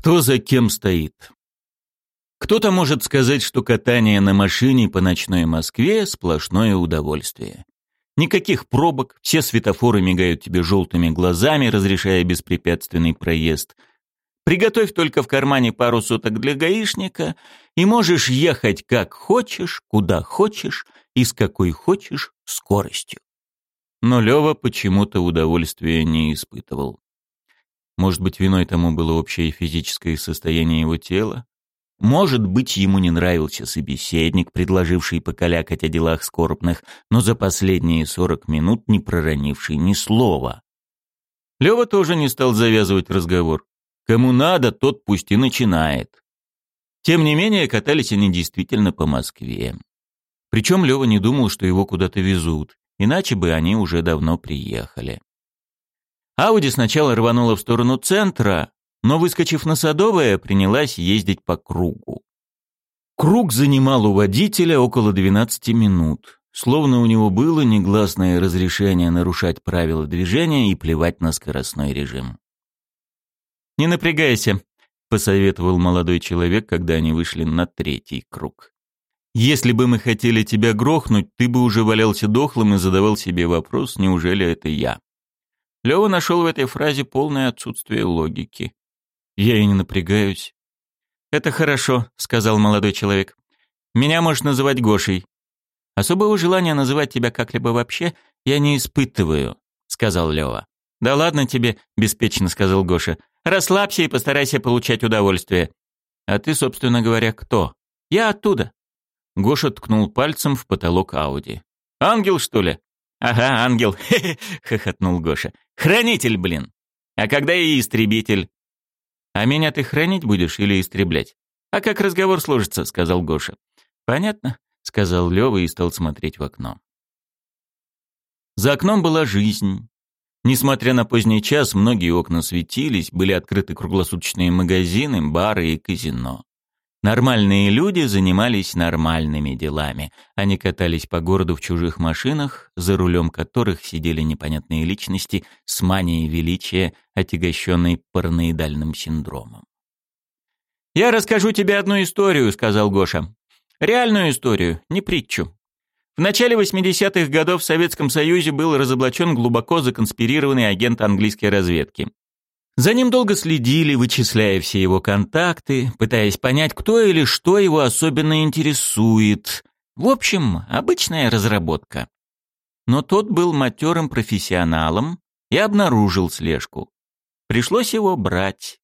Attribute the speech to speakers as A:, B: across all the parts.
A: Кто за кем стоит? Кто-то может сказать, что катание на машине по ночной Москве – сплошное удовольствие. Никаких пробок, все светофоры мигают тебе желтыми глазами, разрешая беспрепятственный проезд. Приготовь только в кармане пару соток для гаишника, и можешь ехать как хочешь, куда хочешь и с какой хочешь скоростью. Но Лёва почему-то удовольствия не испытывал. Может быть, виной тому было общее физическое состояние его тела? Может быть, ему не нравился собеседник, предложивший покалякать о делах скорбных, но за последние сорок минут не проронивший ни слова. Лёва тоже не стал завязывать разговор. Кому надо, тот пусть и начинает. Тем не менее, катались они действительно по Москве. Причем Лёва не думал, что его куда-то везут, иначе бы они уже давно приехали. Ауди сначала рванула в сторону центра, но, выскочив на Садовое, принялась ездить по кругу. Круг занимал у водителя около 12 минут, словно у него было негласное разрешение нарушать правила движения и плевать на скоростной режим. «Не напрягайся», — посоветовал молодой человек, когда они вышли на третий круг. «Если бы мы хотели тебя грохнуть, ты бы уже валялся дохлым и задавал себе вопрос, неужели это я?» Лёва нашел в этой фразе полное отсутствие логики. «Я и не напрягаюсь». «Это хорошо», — сказал молодой человек. «Меня можешь называть Гошей. Особого желания называть тебя как-либо вообще я не испытываю», — сказал Лёва. «Да ладно тебе», — беспечно сказал Гоша. «Расслабься и постарайся получать удовольствие». «А ты, собственно говоря, кто?» «Я оттуда». Гоша ткнул пальцем в потолок Ауди. «Ангел, что ли?» «Ага, ангел», — хохотнул Гоша. «Хранитель, блин! А когда и истребитель?» «А меня ты хранить будешь или истреблять?» «А как разговор сложится?» — сказал Гоша. «Понятно», — сказал Лёва и стал смотреть в окно. За окном была жизнь. Несмотря на поздний час, многие окна светились, были открыты круглосуточные магазины, бары и казино. Нормальные люди занимались нормальными делами. Они катались по городу в чужих машинах, за рулем которых сидели непонятные личности с манией величия, отягощенной параноидальным синдромом. «Я расскажу тебе одну историю», — сказал Гоша. «Реальную историю, не притчу. В начале 80-х годов в Советском Союзе был разоблачен глубоко законспирированный агент английской разведки. За ним долго следили, вычисляя все его контакты, пытаясь понять, кто или что его особенно интересует. В общем, обычная разработка. Но тот был матерым профессионалом и обнаружил слежку. Пришлось его брать.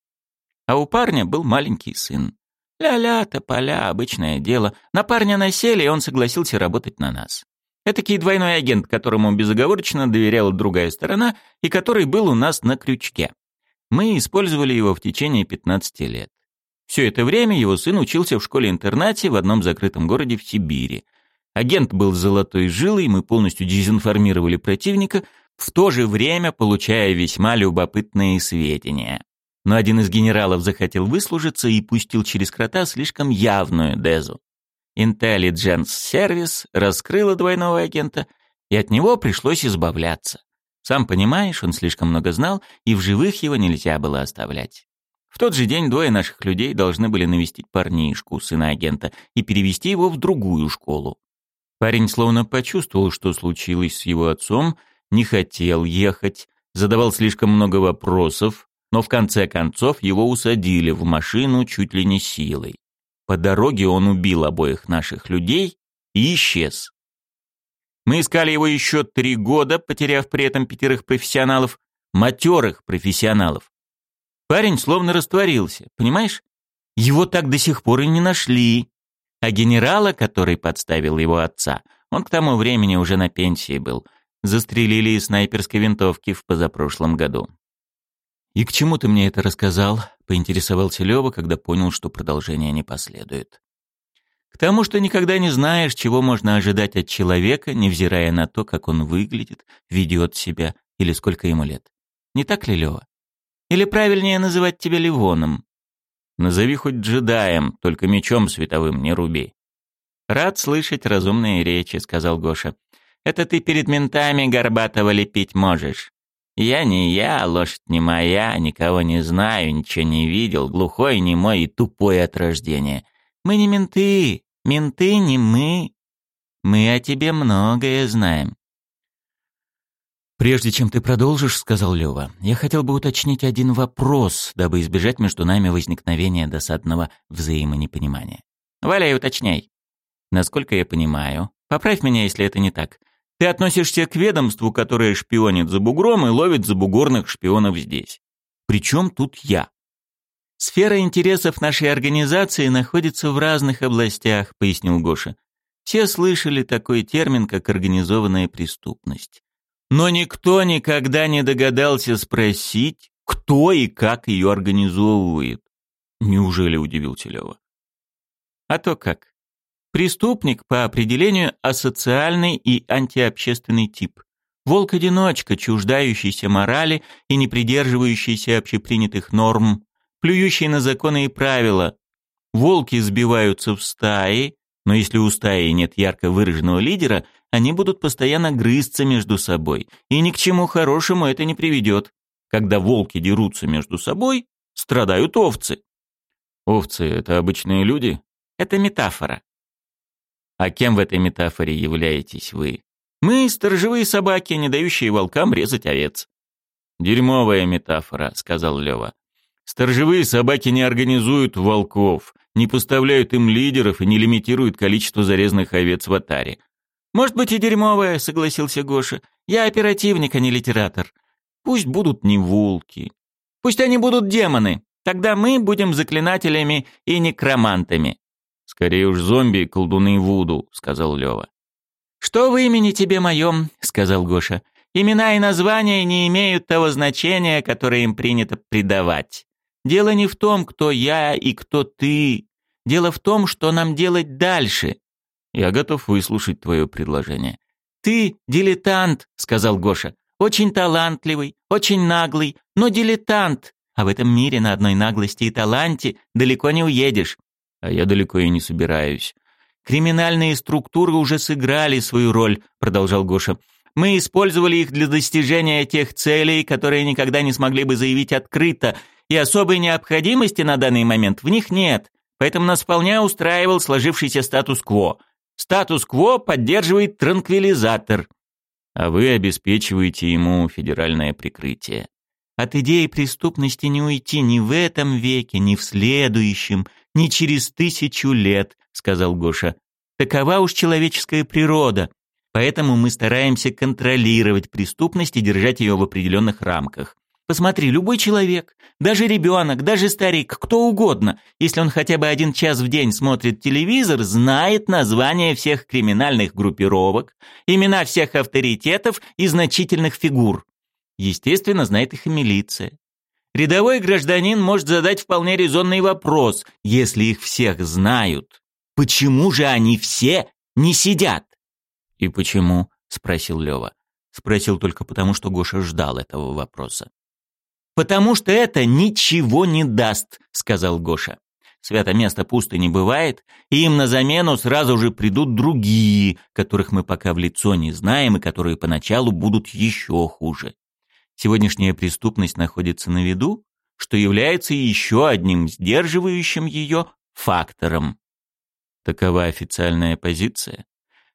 A: А у парня был маленький сын. Ля-ля, тополя, обычное дело. На парня насели, и он согласился работать на нас. Этакий двойной агент, которому безоговорочно доверяла другая сторона и который был у нас на крючке. Мы использовали его в течение 15 лет. Все это время его сын учился в школе-интернате в одном закрытом городе в Сибири. Агент был золотой жилой, мы полностью дезинформировали противника, в то же время получая весьма любопытные сведения. Но один из генералов захотел выслужиться и пустил через крота слишком явную дезу. Intelligence Service раскрыла двойного агента, и от него пришлось избавляться. Сам понимаешь, он слишком много знал, и в живых его нельзя было оставлять. В тот же день двое наших людей должны были навестить парнишку, сына агента, и перевести его в другую школу. Парень словно почувствовал, что случилось с его отцом, не хотел ехать, задавал слишком много вопросов, но в конце концов его усадили в машину чуть ли не силой. По дороге он убил обоих наших людей и исчез. Мы искали его еще три года, потеряв при этом пятерых профессионалов, матерых профессионалов. Парень словно растворился, понимаешь? Его так до сих пор и не нашли. А генерала, который подставил его отца, он к тому времени уже на пенсии был, застрелили из снайперской винтовки в позапрошлом году. «И к чему ты мне это рассказал?» — поинтересовался Лёва, когда понял, что продолжение не последует. К тому, что никогда не знаешь, чего можно ожидать от человека, невзирая на то, как он выглядит, ведет себя или сколько ему лет. Не так ли, Лева? Или правильнее называть тебя Ливоном? Назови хоть джедаем, только мечом световым не руби. Рад слышать разумные речи, сказал Гоша. Это ты перед ментами горбатого лепить можешь. Я не я, лошадь не моя, никого не знаю, ничего не видел, глухой, немой и тупой от рождения. Мы не менты, менты не мы. Мы о тебе многое знаем. «Прежде чем ты продолжишь, — сказал Лёва, — я хотел бы уточнить один вопрос, дабы избежать между нами возникновения досадного взаимонепонимания. Валяй, уточняй. Насколько я понимаю, поправь меня, если это не так, ты относишься к ведомству, которое шпионит за бугром и ловит забугорных шпионов здесь. Причем тут я? Сфера интересов нашей организации находится в разных областях, пояснил Гоша. Все слышали такой термин, как организованная преступность. Но никто никогда не догадался спросить, кто и как ее организовывает. Неужели удивился Лева? А то как. Преступник по определению асоциальный и антиобщественный тип. Волк-одиночка, чуждающийся морали и не придерживающийся общепринятых норм, плюющий на законы и правила. Волки сбиваются в стаи, но если у стаи нет ярко выраженного лидера, они будут постоянно грызться между собой, и ни к чему хорошему это не приведет. Когда волки дерутся между собой, страдают овцы. Овцы — это обычные люди? Это метафора. А кем в этой метафоре являетесь вы? Мы — сторожевые собаки, не дающие волкам резать овец. «Дерьмовая метафора», — сказал Лева. «Сторожевые собаки не организуют волков, не поставляют им лидеров и не лимитируют количество зарезанных овец в атаре. «Может быть и дерьмовое», — согласился Гоша. «Я оперативник, а не литератор. Пусть будут не волки. Пусть они будут демоны. Тогда мы будем заклинателями и некромантами». «Скорее уж зомби и колдуны Вуду», — сказал Лёва. «Что в имени тебе моем?» — сказал Гоша. «Имена и названия не имеют того значения, которое им принято придавать. Дело не в том, кто я и кто ты. Дело в том, что нам делать дальше. Я готов выслушать твое предложение. Ты дилетант, сказал Гоша. Очень талантливый, очень наглый, но дилетант. А в этом мире на одной наглости и таланте далеко не уедешь. А я далеко и не собираюсь. Криминальные структуры уже сыграли свою роль, продолжал Гоша. Мы использовали их для достижения тех целей, которые никогда не смогли бы заявить открыто, и особой необходимости на данный момент в них нет. Поэтому нас вполне устраивал сложившийся статус-кво. Статус-кво поддерживает транквилизатор, а вы обеспечиваете ему федеральное прикрытие. От идеи преступности не уйти ни в этом веке, ни в следующем, ни через тысячу лет, сказал Гоша. Такова уж человеческая природа. Поэтому мы стараемся контролировать преступность и держать ее в определенных рамках. Посмотри, любой человек, даже ребенок, даже старик, кто угодно, если он хотя бы один час в день смотрит телевизор, знает названия всех криминальных группировок, имена всех авторитетов и значительных фигур. Естественно, знает их и милиция. Рядовой гражданин может задать вполне резонный вопрос, если их всех знают. Почему же они все не сидят? «И почему?» — спросил Лева. Спросил только потому, что Гоша ждал этого вопроса. «Потому что это ничего не даст», — сказал Гоша. «Свято место пусто не бывает, и им на замену сразу же придут другие, которых мы пока в лицо не знаем и которые поначалу будут еще хуже. Сегодняшняя преступность находится на виду, что является еще одним сдерживающим ее фактором. Такова официальная позиция.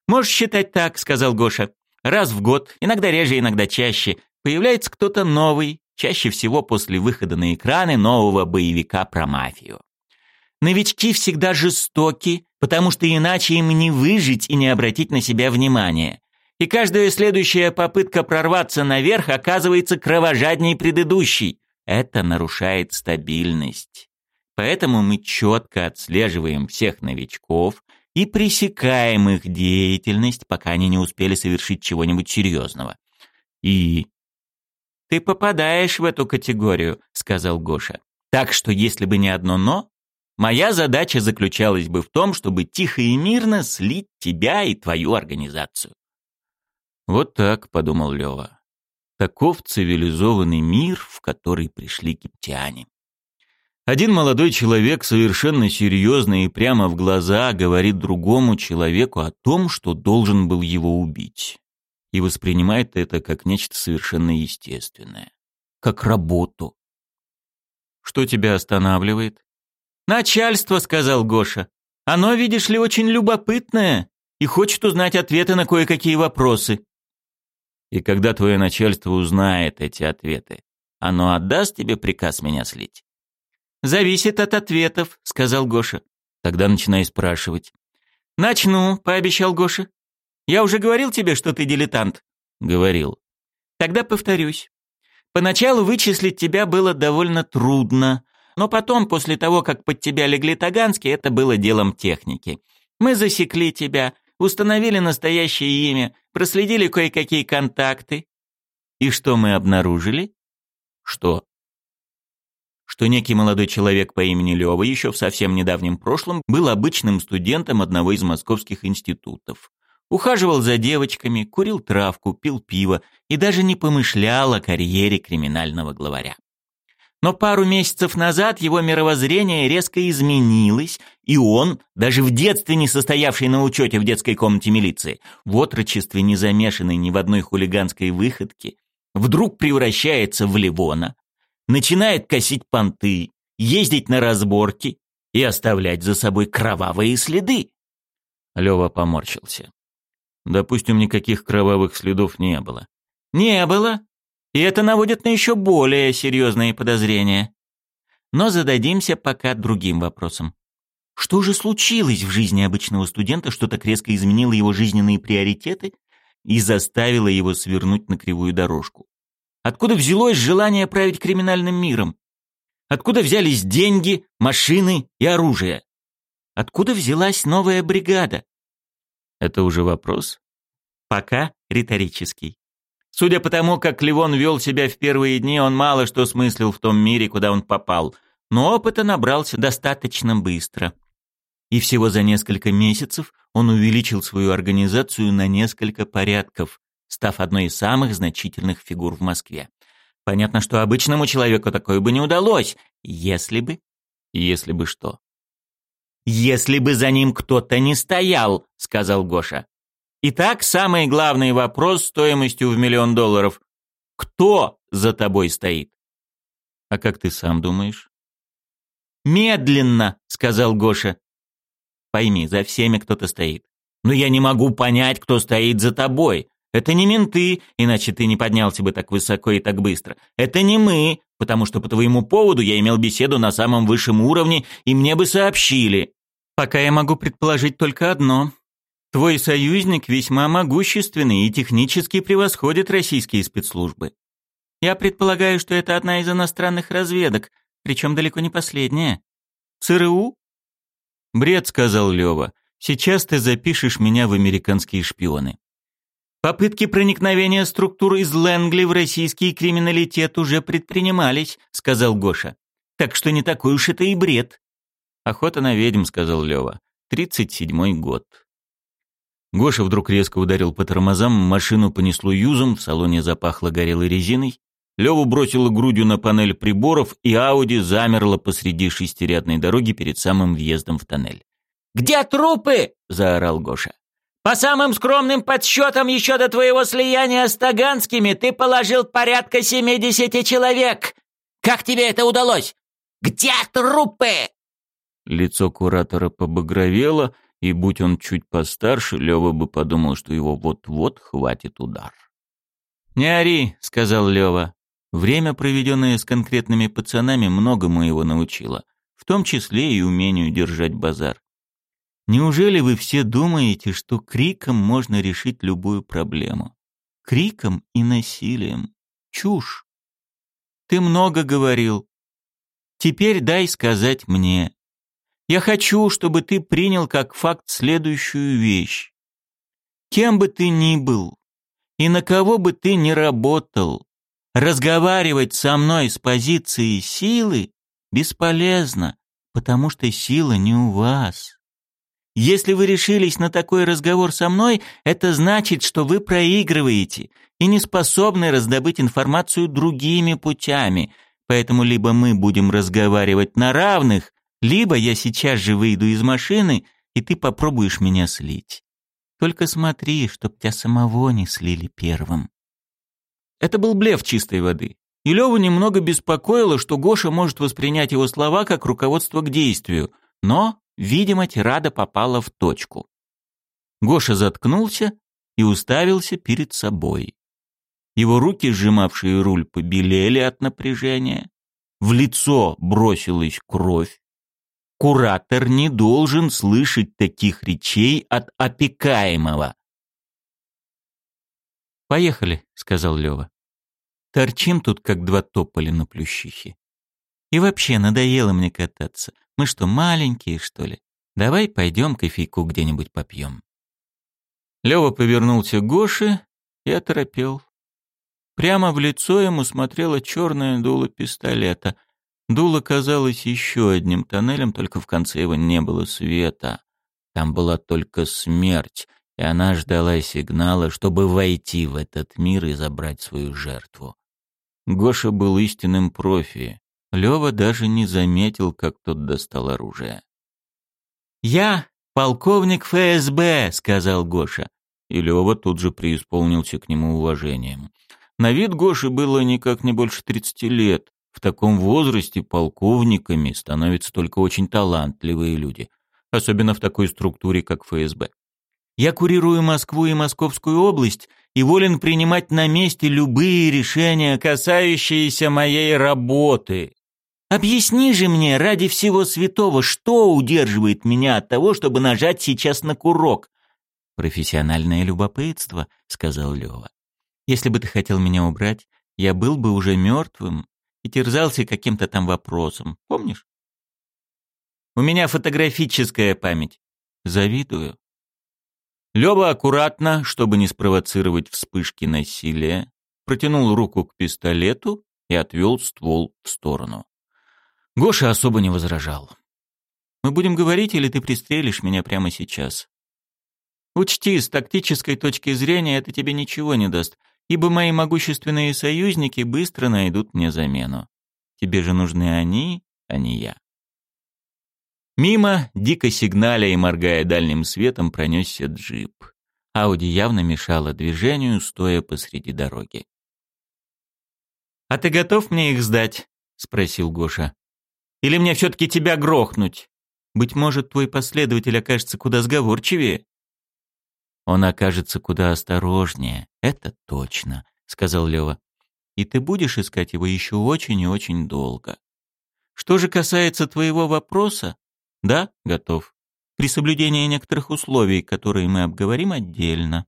A: «Можешь считать так», — сказал Гоша. «Раз в год, иногда реже, иногда чаще, появляется кто-то новый, чаще всего после выхода на экраны нового боевика про мафию. Новички всегда жестоки, потому что иначе им не выжить и не обратить на себя внимание. И каждая следующая попытка прорваться наверх оказывается кровожадней предыдущей. Это нарушает стабильность. Поэтому мы четко отслеживаем всех новичков и пресекаем их деятельность, пока они не успели совершить чего-нибудь серьезного. И «Ты попадаешь в эту категорию», — сказал Гоша. «Так что, если бы не одно «но», моя задача заключалась бы в том, чтобы тихо и мирно слить тебя и твою организацию». «Вот так», — подумал Лева. «Таков цивилизованный мир, в который пришли египтяне». Один молодой человек совершенно серьезно и прямо в глаза говорит другому человеку о том, что должен был его убить. И воспринимает это как нечто совершенно естественное. Как работу. Что тебя останавливает? «Начальство», — сказал Гоша. «Оно, видишь ли, очень любопытное и хочет узнать ответы на кое-какие вопросы». «И когда твое начальство узнает эти ответы, оно отдаст тебе приказ меня слить?» «Зависит от ответов», — сказал Гоша. «Тогда начинай спрашивать». «Начну», — пообещал Гоша. «Я уже говорил тебе, что ты дилетант?» «Говорил». «Тогда повторюсь. Поначалу вычислить тебя было довольно трудно, но потом, после того, как под тебя легли таганские, это было делом техники. Мы засекли тебя, установили настоящее имя, проследили кое-какие контакты. И что мы обнаружили? Что? Что некий молодой человек по имени Лёва еще в совсем недавнем прошлом был обычным студентом одного из московских институтов. Ухаживал за девочками, курил травку, пил пиво и даже не помышлял о карьере криминального главаря. Но пару месяцев назад его мировоззрение резко изменилось, и он, даже в детстве не состоявший на учете в детской комнате милиции, в отрочестве не замешанный ни в одной хулиганской выходке, вдруг превращается в Ливона, начинает косить понты, ездить на разборки и оставлять за собой кровавые следы. Лёва поморщился. Допустим, никаких кровавых следов не было. Не было. И это наводит на еще более серьезные подозрения. Но зададимся пока другим вопросом. Что же случилось в жизни обычного студента, что так резко изменило его жизненные приоритеты и заставило его свернуть на кривую дорожку? Откуда взялось желание править криминальным миром? Откуда взялись деньги, машины и оружие? Откуда взялась новая бригада? Это уже вопрос? Пока риторический. Судя по тому, как Ливон вел себя в первые дни, он мало что смыслил в том мире, куда он попал, но опыта набрался достаточно быстро. И всего за несколько месяцев он увеличил свою организацию на несколько порядков, став одной из самых значительных фигур в Москве. Понятно, что обычному человеку такое бы не удалось, если бы... Если бы что? «Если бы за ним кто-то не стоял», — сказал Гоша. Итак, самый главный вопрос стоимостью в миллион долларов. Кто за тобой стоит? А как ты сам думаешь? Медленно, сказал Гоша. Пойми, за всеми кто-то стоит. Но я не могу понять, кто стоит за тобой. Это не менты, иначе ты не поднялся бы так высоко и так быстро. Это не мы, потому что по твоему поводу я имел беседу на самом высшем уровне, и мне бы сообщили. Пока я могу предположить только одно. Твой союзник весьма могущественный и технически превосходит российские спецслужбы. Я предполагаю, что это одна из иностранных разведок, причем далеко не последняя. ЦРУ? Бред, сказал Лева. Сейчас ты запишешь меня в американские шпионы. Попытки проникновения структур из Лэнгли в российский криминалитет уже предпринимались, сказал Гоша. Так что не такой уж это и бред. Охота на ведьм, сказал Лева. Тридцать седьмой год. Гоша вдруг резко ударил по тормозам, машину понесло юзом, в салоне запахло горелой резиной. Леву бросило грудью на панель приборов, и Ауди замерла посреди шестирядной дороги перед самым въездом в тоннель. «Где трупы?» – заорал Гоша. «По самым скромным подсчетам, еще до твоего слияния с Таганскими ты положил порядка семидесяти человек. Как тебе это удалось? Где трупы?» Лицо куратора побагровело, и будь он чуть постарше, Лёва бы подумал, что его вот-вот хватит удар. «Не ори», — сказал Лёва. «Время, проведенное с конкретными пацанами, многому его научило, в том числе и умению держать базар. Неужели вы все думаете, что криком можно решить любую проблему? Криком и насилием. Чушь. Ты много говорил. Теперь дай сказать мне, я хочу, чтобы ты принял как факт следующую вещь. Кем бы ты ни был и на кого бы ты ни работал, разговаривать со мной с позиции силы бесполезно, потому что сила не у вас. Если вы решились на такой разговор со мной, это значит, что вы проигрываете и не способны раздобыть информацию другими путями. Поэтому либо мы будем разговаривать на равных, либо я сейчас же выйду из машины, и ты попробуешь меня слить. Только смотри, чтоб тебя самого не слили первым. Это был блеф чистой воды. И Леву немного беспокоило, что Гоша может воспринять его слова как руководство к действию, но, видимо, тирада попала в точку. Гоша заткнулся и уставился перед собой. Его руки, сжимавшие руль, побелели от напряжения. В лицо бросилась кровь. Куратор не должен слышать таких речей от опекаемого. «Поехали», — сказал Лева. «Торчим тут, как два тополя на плющихе. И вообще, надоело мне кататься. Мы что, маленькие, что ли? Давай пойдем кофейку где-нибудь попьем». Лева повернулся к Гоше и оторопел. Прямо в лицо ему смотрело черное дуло пистолета. Дуло казалось еще одним тоннелем, только в конце его не было света. Там была только смерть, и она ждала сигнала, чтобы войти в этот мир и забрать свою жертву. Гоша был истинным профи. Лёва даже не заметил, как тот достал оружие. «Я полковник ФСБ», — сказал Гоша. И Лёва тут же преисполнился к нему уважением. На вид Гоши было никак не больше тридцати лет. В таком возрасте полковниками становятся только очень талантливые люди, особенно в такой структуре, как ФСБ. Я курирую Москву и Московскую область и волен принимать на месте любые решения, касающиеся моей работы. Объясни же мне, ради всего святого, что удерживает меня от того, чтобы нажать сейчас на курок? Профессиональное любопытство, сказал Лева. Если бы ты хотел меня убрать, я был бы уже мертвым и терзался каким-то там вопросом. Помнишь? У меня фотографическая память. Завидую. Лёва аккуратно, чтобы не спровоцировать вспышки насилия, протянул руку к пистолету и отвел ствол в сторону. Гоша особо не возражал. «Мы будем говорить, или ты пристрелишь меня прямо сейчас?» «Учти, с тактической точки зрения это тебе ничего не даст, ибо мои могущественные союзники быстро найдут мне замену. Тебе же нужны они, а не я». Мимо, дико сигналя и моргая дальним светом, пронесся джип. Ауди явно мешала движению, стоя посреди дороги. «А ты готов мне их сдать?» — спросил Гоша. «Или мне все-таки тебя грохнуть? Быть может, твой последователь окажется куда сговорчивее?» «Он окажется куда осторожнее, это точно», — сказал Лева. «И ты будешь искать его еще очень и очень долго. Что же касается твоего вопроса, да, готов. При соблюдении некоторых условий, которые мы обговорим отдельно.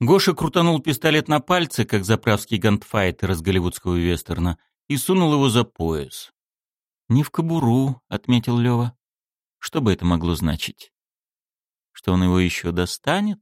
A: Гоша крутанул пистолет на пальце, как заправский гандфайтер из голливудского вестерна, и сунул его за пояс. «Не в кобуру», — отметил Лева. «Что бы это могло значить? Что он его еще достанет?»